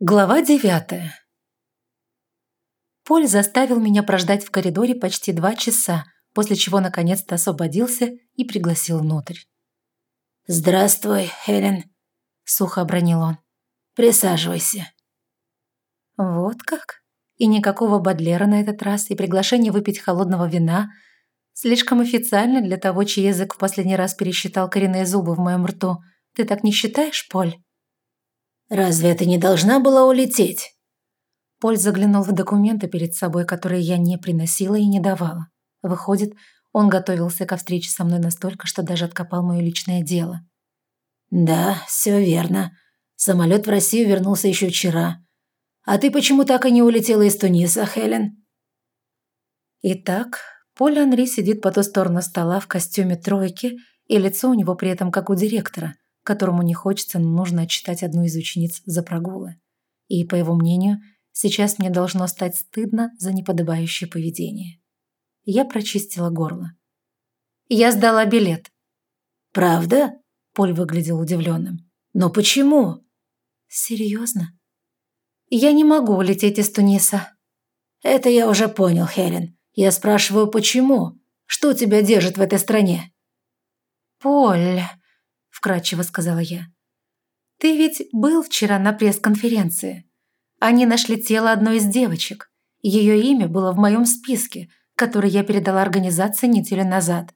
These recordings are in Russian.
Глава девятая. Поль заставил меня прождать в коридоре почти два часа, после чего наконец-то освободился и пригласил внутрь. «Здравствуй, Хелен», — сухо обронил он. «Присаживайся». Вот как? И никакого Бадлера на этот раз, и приглашение выпить холодного вина. Слишком официально для того, чей язык в последний раз пересчитал коренные зубы в моем рту. Ты так не считаешь, Поль? «Разве ты не должна была улететь?» Поль заглянул в документы перед собой, которые я не приносила и не давала. Выходит, он готовился ко встрече со мной настолько, что даже откопал мое личное дело. «Да, все верно. Самолет в Россию вернулся еще вчера. А ты почему так и не улетела из Туниса, Хелен?» Итак, Поль Анри сидит по ту сторону стола в костюме тройки, и лицо у него при этом как у директора – которому не хочется, но нужно отчитать одну из учениц за прогулы. И, по его мнению, сейчас мне должно стать стыдно за неподобающее поведение. Я прочистила горло. «Я сдала билет». «Правда?» Поль выглядел удивленным. «Но почему?» «Серьезно?» «Я не могу улететь из Туниса». «Это я уже понял, Хелен. Я спрашиваю, почему? Что тебя держит в этой стране?» «Поль...» вкрадчиво сказала я. «Ты ведь был вчера на пресс-конференции. Они нашли тело одной из девочек. Ее имя было в моем списке, который я передала организации неделю назад».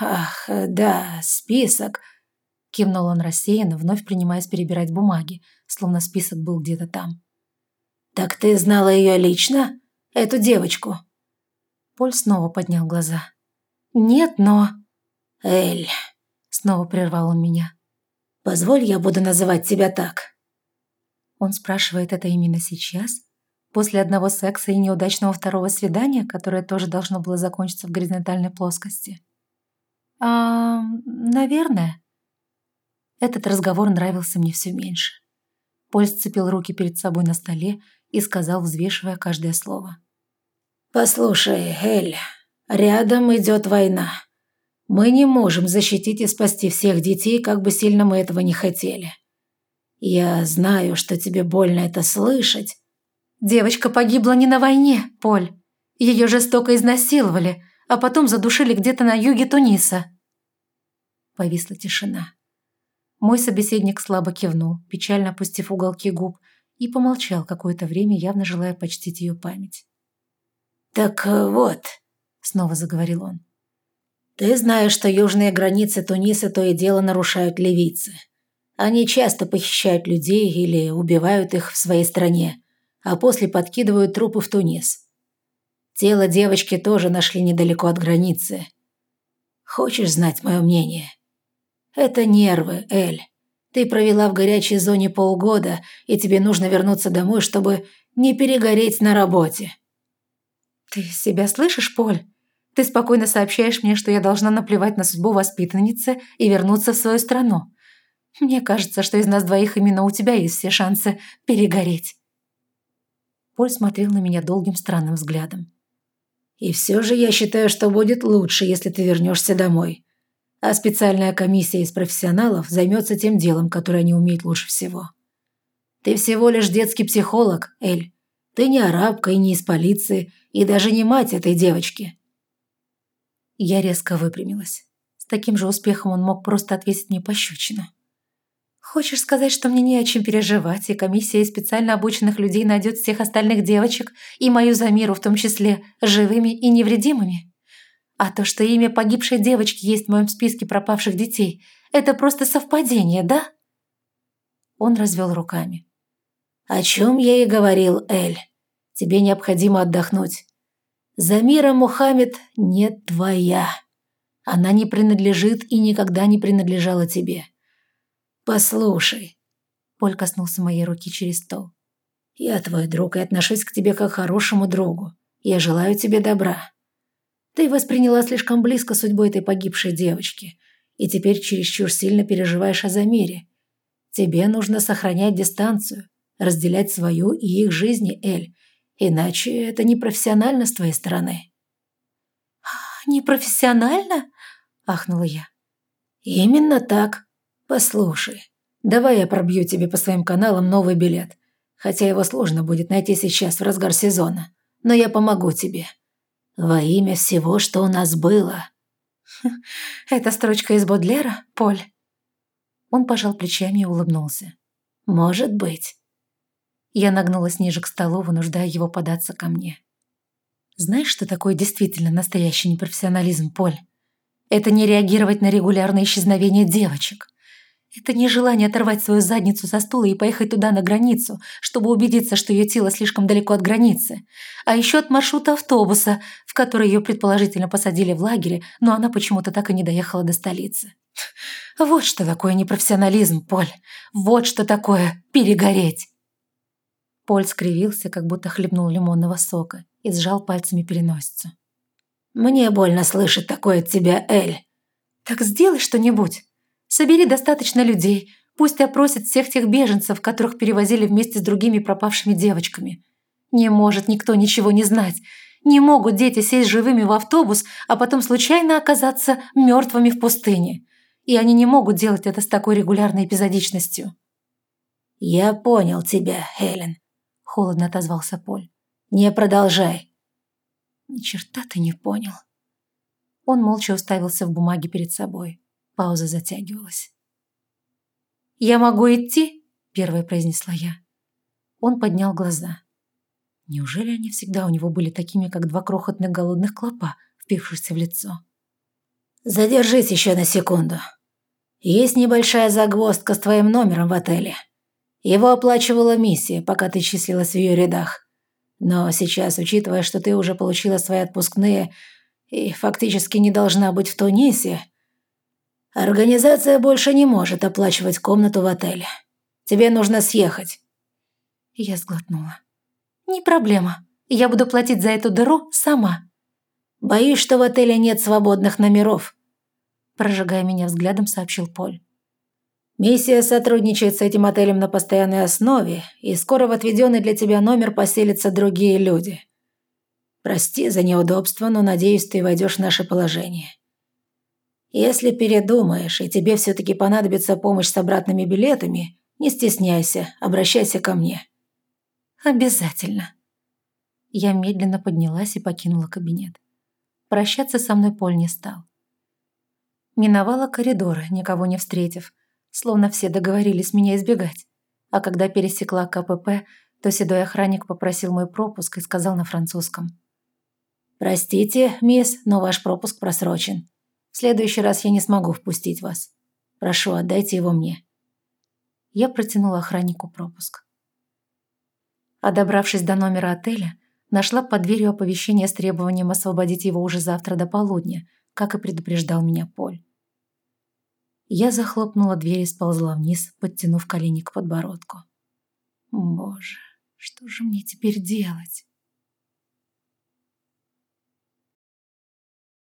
«Ах, да, список», – кивнул он рассеянно, вновь принимаясь перебирать бумаги, словно список был где-то там. «Так ты знала ее лично? Эту девочку?» Поль снова поднял глаза. «Нет, но...» «Эль, Снова прервал он меня. «Позволь, я буду называть тебя так». Он спрашивает это именно сейчас? После одного секса и неудачного второго свидания, которое тоже должно было закончиться в горизонтальной плоскости? А, наверное. Этот разговор нравился мне все меньше. Поль сцепил руки перед собой на столе и сказал, взвешивая каждое слово. «Послушай, Эль, рядом идет война. Мы не можем защитить и спасти всех детей, как бы сильно мы этого не хотели. Я знаю, что тебе больно это слышать. Девочка погибла не на войне, Поль. Ее жестоко изнасиловали, а потом задушили где-то на юге Туниса. Повисла тишина. Мой собеседник слабо кивнул, печально опустив уголки губ, и помолчал какое-то время, явно желая почтить ее память. «Так вот», — снова заговорил он, ты знаешь, что южные границы Туниса то и дело нарушают ливийцы. Они часто похищают людей или убивают их в своей стране, а после подкидывают трупы в Тунис. Тело девочки тоже нашли недалеко от границы. Хочешь знать мое мнение? Это нервы, Эль. Ты провела в горячей зоне полгода, и тебе нужно вернуться домой, чтобы не перегореть на работе. Ты себя слышишь, Поль? Ты спокойно сообщаешь мне, что я должна наплевать на судьбу воспитанницы и вернуться в свою страну. Мне кажется, что из нас двоих именно у тебя есть все шансы перегореть». Поль смотрел на меня долгим странным взглядом. «И все же я считаю, что будет лучше, если ты вернешься домой. А специальная комиссия из профессионалов займется тем делом, которое они умеют лучше всего. Ты всего лишь детский психолог, Эль. Ты не арабка и не из полиции, и даже не мать этой девочки. Я резко выпрямилась. С таким же успехом он мог просто ответить мне пощечину. «Хочешь сказать, что мне не о чем переживать, и комиссия из специально обученных людей найдет всех остальных девочек, и мою Замиру в том числе, живыми и невредимыми? А то, что имя погибшей девочки есть в моем списке пропавших детей, это просто совпадение, да?» Он развел руками. «О чем я и говорил, Эль. Тебе необходимо отдохнуть. Замира Мухаммед не твоя. Она не принадлежит и никогда не принадлежала тебе. Послушай. Поль коснулся моей руки через стол. Я твой друг и отношусь к тебе как к хорошему другу. Я желаю тебе добра. Ты восприняла слишком близко судьбу этой погибшей девочки, и теперь чересчур сильно переживаешь о Замире. Тебе нужно сохранять дистанцию, разделять свою и их жизни, Эль, Иначе это непрофессионально с твоей стороны». «Непрофессионально?» – ахнула я. «Именно так. Послушай, Давай я пробью тебе по своим каналам новый билет, хотя его сложно будет найти сейчас в разгар сезона, но я помогу тебе. Во имя всего, что у нас было». «Это строчка из Бодлера, Поль?» Он пожал плечами и улыбнулся. «Может быть». Я нагнулась ниже к столу, вынуждая его податься ко мне. Знаешь, что такое действительно настоящий непрофессионализм, Поль? Это не реагировать на регулярное исчезновение девочек. Это не желание оторвать свою задницу со стула и поехать туда на границу, чтобы убедиться, что ее тело слишком далеко от границы. А еще от маршрута автобуса, в который ее предположительно посадили в лагере, но она почему-то так и не доехала до столицы. Вот что такое непрофессионализм, Поль. Вот что такое перегореть. Поль скривился, как будто хлебнул лимонного сока, и сжал пальцами переносицу. «Мне больно слышать такое от тебя, Эль». «Так сделай что-нибудь. Собери достаточно людей. Пусть опросят всех тех беженцев, которых перевозили вместе с другими пропавшими девочками. Не может никто ничего не знать. Не могут дети сесть живыми в автобус, а потом случайно оказаться мертвыми в пустыне. И они не могут делать это с такой регулярной эпизодичностью». «Я понял тебя, Хелен», — холодно отозвался Поль. «Не продолжай». «Ни черта ты не понял». Он молча уставился в бумаге перед собой. Пауза затягивалась. «Я могу идти?» – первая произнесла я. Он поднял глаза. Неужели они всегда у него были такими, как два крохотных голодных клопа, впившихся в лицо? «Задержись еще на секунду. Есть небольшая загвоздка с твоим номером в отеле. Его оплачивала миссия, пока ты числилась в ее рядах. Но сейчас, учитывая, что ты уже получила свои отпускные и фактически не должна быть в Тунисе, Организация больше не может оплачивать комнату в отеле. Тебе нужно съехать». Я сглотнула. «Не проблема. Я буду платить за эту дыру сама». «Боюсь, что в отеле нет свободных номеров», прожигая меня взглядом, сообщил Поль. «Миссия сотрудничает с этим отелем на постоянной основе, и скоро в отведенный для тебя номер поселятся другие люди. Прости за неудобство, но, надеюсь, ты войдешь в наше положение. Если передумаешь, и тебе все-таки понадобится помощь с обратными билетами, не стесняйся, обращайся ко мне». «Обязательно». Я медленно поднялась и покинула кабинет. Прощаться со мной Поль не стал. Миновала коридоры, никого не встретив, словно все договорились меня избегать. А когда пересекла КПП, то седой охранник попросил мой пропуск и сказал на французском. «Простите, мисс, но ваш пропуск просрочен. В следующий раз я не смогу впустить вас. Прошу, отдайте его мне». Я протянула охраннику пропуск. А добравшись до номера отеля, нашла под дверью оповещение с требованием освободить его уже завтра до полудня, как и предупреждал меня Поль. Я захлопнула дверь и сползла вниз, подтянув колени к подбородку. Боже, что же мне теперь делать?